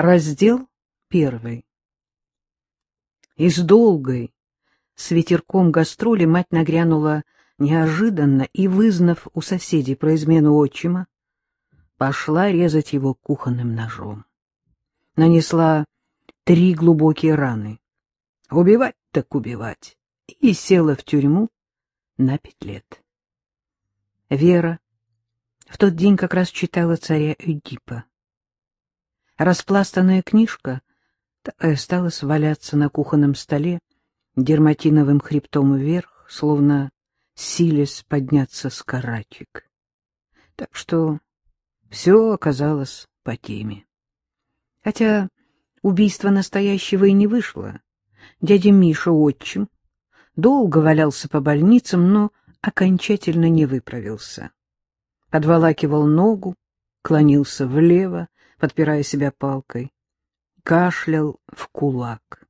Раздел первый. Из долгой, с ветерком гастроли, мать нагрянула неожиданно и, вызнав у соседей про измену отчима, пошла резать его кухонным ножом. Нанесла три глубокие раны. Убивать так убивать. И села в тюрьму на пять лет. Вера в тот день как раз читала царя Эдипа. Распластанная книжка так и осталась валяться на кухонном столе дерматиновым хребтом вверх, словно силясь подняться с карачек. Так что все оказалось по теме. Хотя убийство настоящего и не вышло. Дядя Миша, отчим, долго валялся по больницам, но окончательно не выправился. Подволакивал ногу, клонился влево, подпирая себя палкой, кашлял в кулак.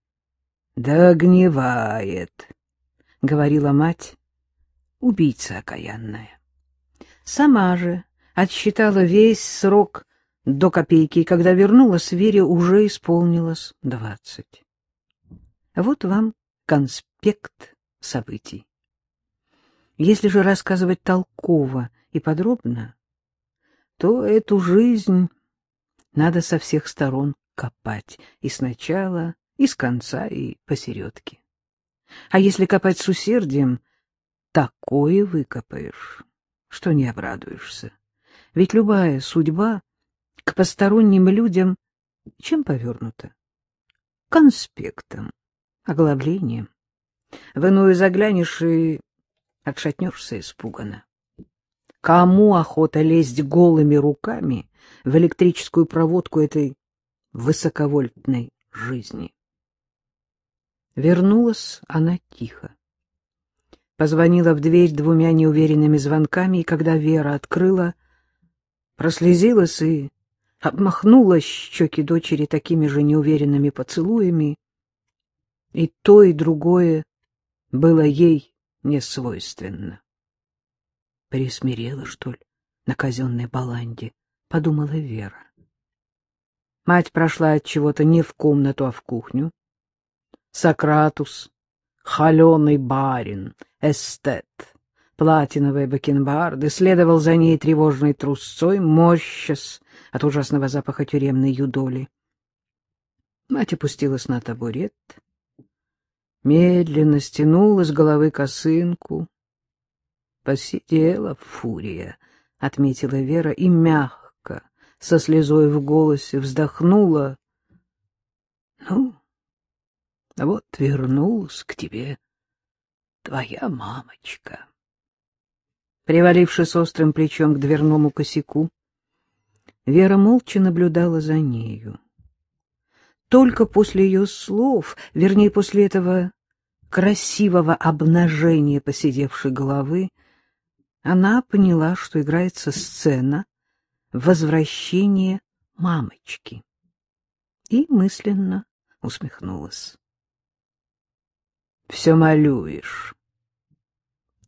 — Да гневает, — говорила мать, убийца окаянная. Сама же отсчитала весь срок до копейки, и когда вернулась, Вере уже исполнилось двадцать. Вот вам конспект событий. Если же рассказывать толково и подробно, то эту жизнь надо со всех сторон копать, и сначала, и с конца, и посередке. А если копать с усердием, такое выкопаешь, что не обрадуешься. Ведь любая судьба к посторонним людям чем повернута? Конспектом, оглавлением. В иную заглянешь и отшатнешься испуганно. Кому охота лезть голыми руками в электрическую проводку этой высоковольтной жизни? Вернулась она тихо. Позвонила в дверь двумя неуверенными звонками, и когда Вера открыла, прослезилась и обмахнула щеки дочери такими же неуверенными поцелуями. И то, и другое было ей несвойственно. Присмирела, что ли, на казенной баланде, — подумала Вера. Мать прошла от чего-то не в комнату, а в кухню. Сократус, холеный барин, эстет, платиновые бакенбарды, следовал за ней тревожной трусцой, морщась от ужасного запаха тюремной юдоли. Мать опустилась на табурет, медленно стянула с головы косынку, Посидела фурия, — отметила Вера и мягко, со слезой в голосе, вздохнула. — Ну, вот вернулась к тебе твоя мамочка. Привалившись острым плечом к дверному косяку, Вера молча наблюдала за нею. Только после ее слов, вернее, после этого красивого обнажения посидевшей головы, она поняла, что играется сцена возвращения мамочки. И мысленно усмехнулась. — Все малюешь.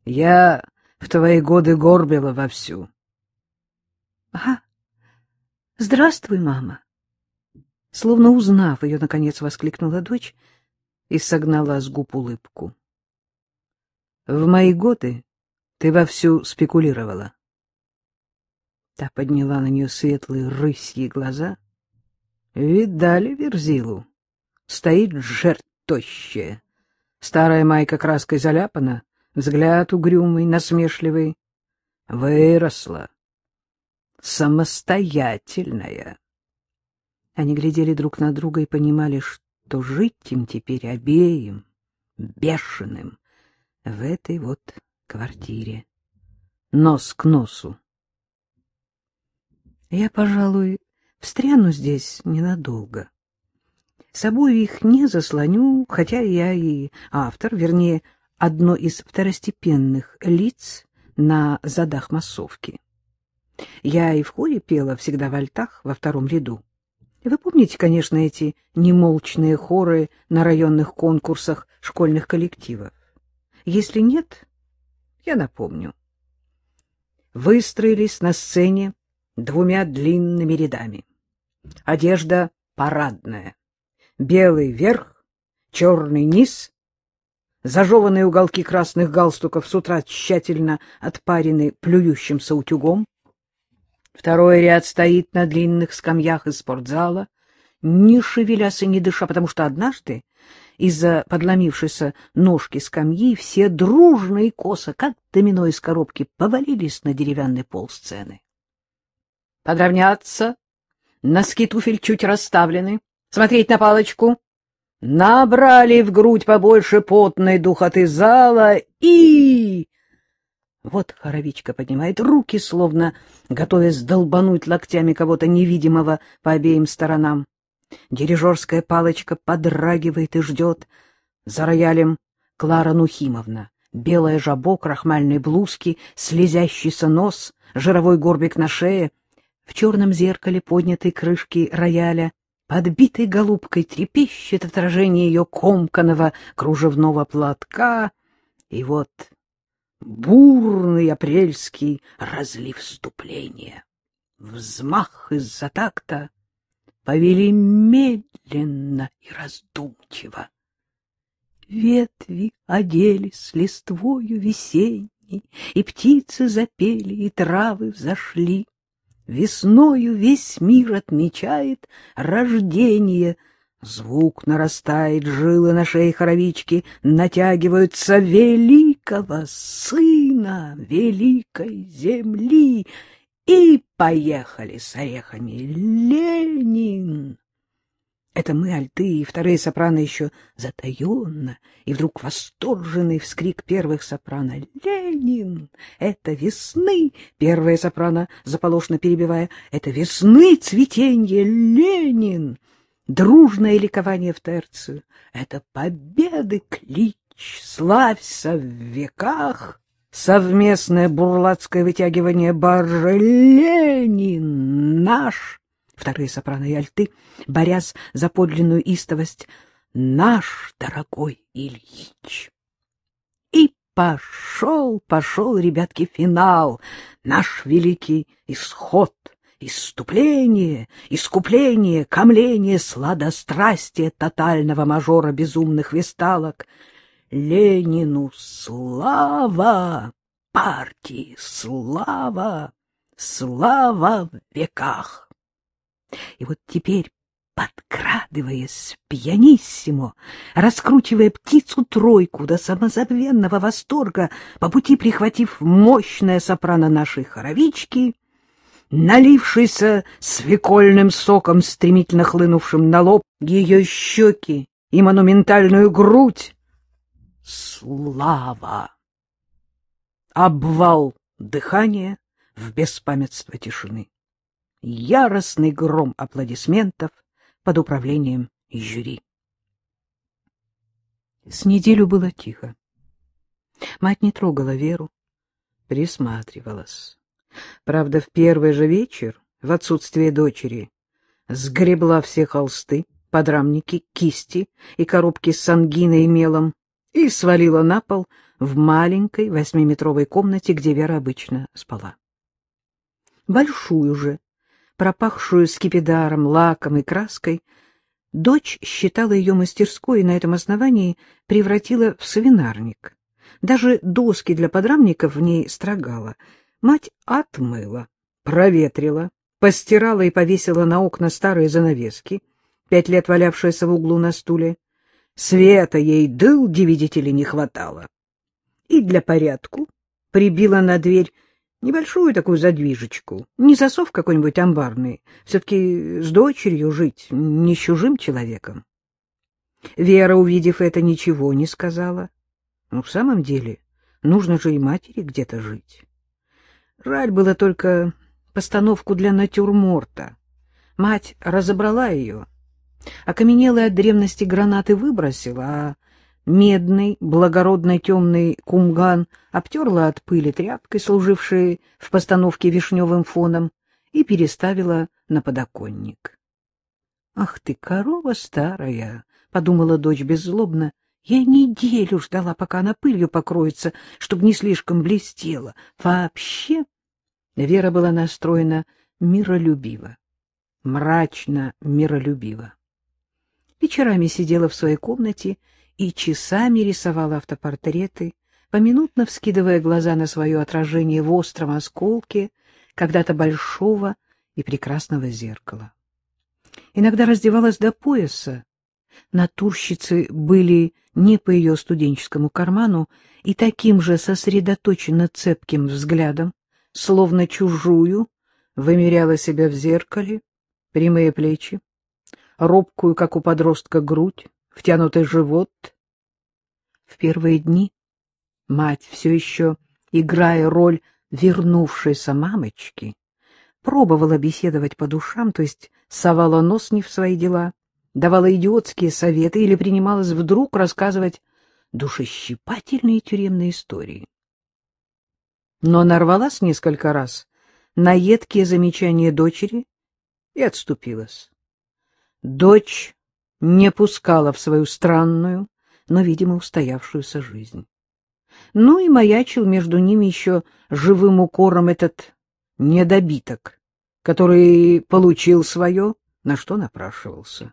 Я в твои годы горбила вовсю. — Ага. Здравствуй, мама. Словно узнав ее, наконец воскликнула дочь и согнала с губ улыбку. — В мои годы ты вовсю спекулировала. Та подняла на нее светлые рысьи глаза. Видали Верзилу? Стоит жертв тощая. Старая майка краской заляпана, взгляд угрюмый, насмешливый. Выросла. Самостоятельная. Они глядели друг на друга и понимали, что жить им теперь обеим, бешеным, в этой вот квартире, нос к носу. Я, пожалуй, встряну здесь ненадолго. С собой их не заслоню, хотя я и автор, вернее, одно из второстепенных лиц на задах массовки. Я и в хоре пела всегда в альтах во втором ряду. Вы помните, конечно, эти немолчные хоры на районных конкурсах школьных коллективов? Если нет, я напомню. Выстроились на сцене двумя длинными рядами. Одежда парадная. Белый верх, черный низ, зажеванные уголки красных галстуков с утра тщательно отпарены плюющимся утюгом. Второй ряд стоит на длинных скамьях из спортзала, не шевелясь и не дыша, потому что однажды из-за подломившейся ножки скамьи все дружно и косо, как домино из коробки, повалились на деревянный пол сцены. Подравняться, носки туфель чуть расставлены, смотреть на палочку. Набрали в грудь побольше потной духоты зала и... Вот хоровичка поднимает руки, словно готовясь долбануть локтями кого-то невидимого по обеим сторонам. Дирижерская палочка подрагивает и ждет. За роялем Клара Нухимовна. Белая жабо, крахмальные блузки, слезящийся нос, жировой горбик на шее. В черном зеркале поднятой крышки рояля подбитой голубкой трепещет отражение ее комканого кружевного платка. И вот бурный апрельский разлив вступления. Взмах из-за такта — повели медленно и раздумчиво. Ветви оделись листвою весенней, и птицы запели, и травы взошли. Весною весь мир отмечает рождение. Звук нарастает, жилы на шее хоровички натягиваются великого сына великой земли — и поехали с орехами. Ленин! Это мы, альты, и вторые сопрано еще затаенно, и вдруг восторженный вскрик первых сопрано. «Ленин! Это весны!» Первая сопрано, заполошно перебивая. «Это весны цветенье! Ленин!» Дружное ликование в терцию. «Это победы клич! Славься в веках!» Совместное бурлацкое вытягивание баржи «Ленин наш!» Вторые сопрано и альты, борясь за подлинную истовость, «Наш дорогой Ильич!» И пошел, пошел, ребятки, финал, наш великий исход, Иступление, искупление, камление, сладострастие тотального мажора безумных весталок — Ленину слава, партии слава, слава в веках. И вот теперь, подкрадываясь пьяниссимо, раскручивая птицу-тройку до самозабвенного восторга, по пути прихватив мощное сопрано нашей хоровички, налившийся свекольным соком, стремительно хлынувшим на лоб, ее щеки и монументальную грудь, Слава! Обвал дыхания в беспамятство тишины. Яростный гром аплодисментов под управлением жюри. С неделю было тихо. Мать не трогала Веру, присматривалась. Правда, в первый же вечер, в отсутствие дочери, сгребла все холсты, подрамники, кисти и коробки с сангиной и мелом, и свалила на пол в маленькой восьмиметровой комнате, где Вера обычно спала. Большую же, пропахшую скипидаром, лаком и краской, дочь считала ее мастерской и на этом основании превратила в свинарник. Даже доски для подрамников в ней строгала. Мать отмыла, проветрила, постирала и повесила на окна старые занавески, пять лет валявшиеся в углу на стуле, Света ей дыл, видите не хватало. И для порядку прибила на дверь небольшую такую задвижечку, не засов какой-нибудь амбарный, все-таки с дочерью жить, не с чужим человеком. Вера, увидев это, ничего не сказала. Ну, в самом деле, нужно же и матери где-то жить. Жаль было только постановку для натюрморта. Мать разобрала ее, Окаменелые от древности гранаты выбросила, а медный, благородный темный кумган обтерла от пыли тряпкой, служившей в постановке вишневым фоном, и переставила на подоконник. — Ах ты, корова старая! — подумала дочь беззлобно. — Я неделю ждала, пока она пылью покроется, чтобы не слишком блестела. Вообще Вера была настроена миролюбиво. мрачно миролюбива. Вечерами сидела в своей комнате и часами рисовала автопортреты, поминутно вскидывая глаза на свое отражение в остром осколке когда-то большого и прекрасного зеркала. Иногда раздевалась до пояса. Натурщицы были не по ее студенческому карману и таким же сосредоточенно цепким взглядом, словно чужую, вымеряла себя в зеркале, прямые плечи, робкую, как у подростка, грудь, втянутый живот. В первые дни мать, все еще играя роль вернувшейся мамочки, пробовала беседовать по душам, то есть совала нос не в свои дела, давала идиотские советы или принималась вдруг рассказывать душещипательные тюремные истории. Но нарвалась несколько раз на едкие замечания дочери и отступилась. Дочь не пускала в свою странную, но, видимо, устоявшуюся жизнь. Ну и маячил между ними еще живым укором этот недобиток, который получил свое, на что напрашивался.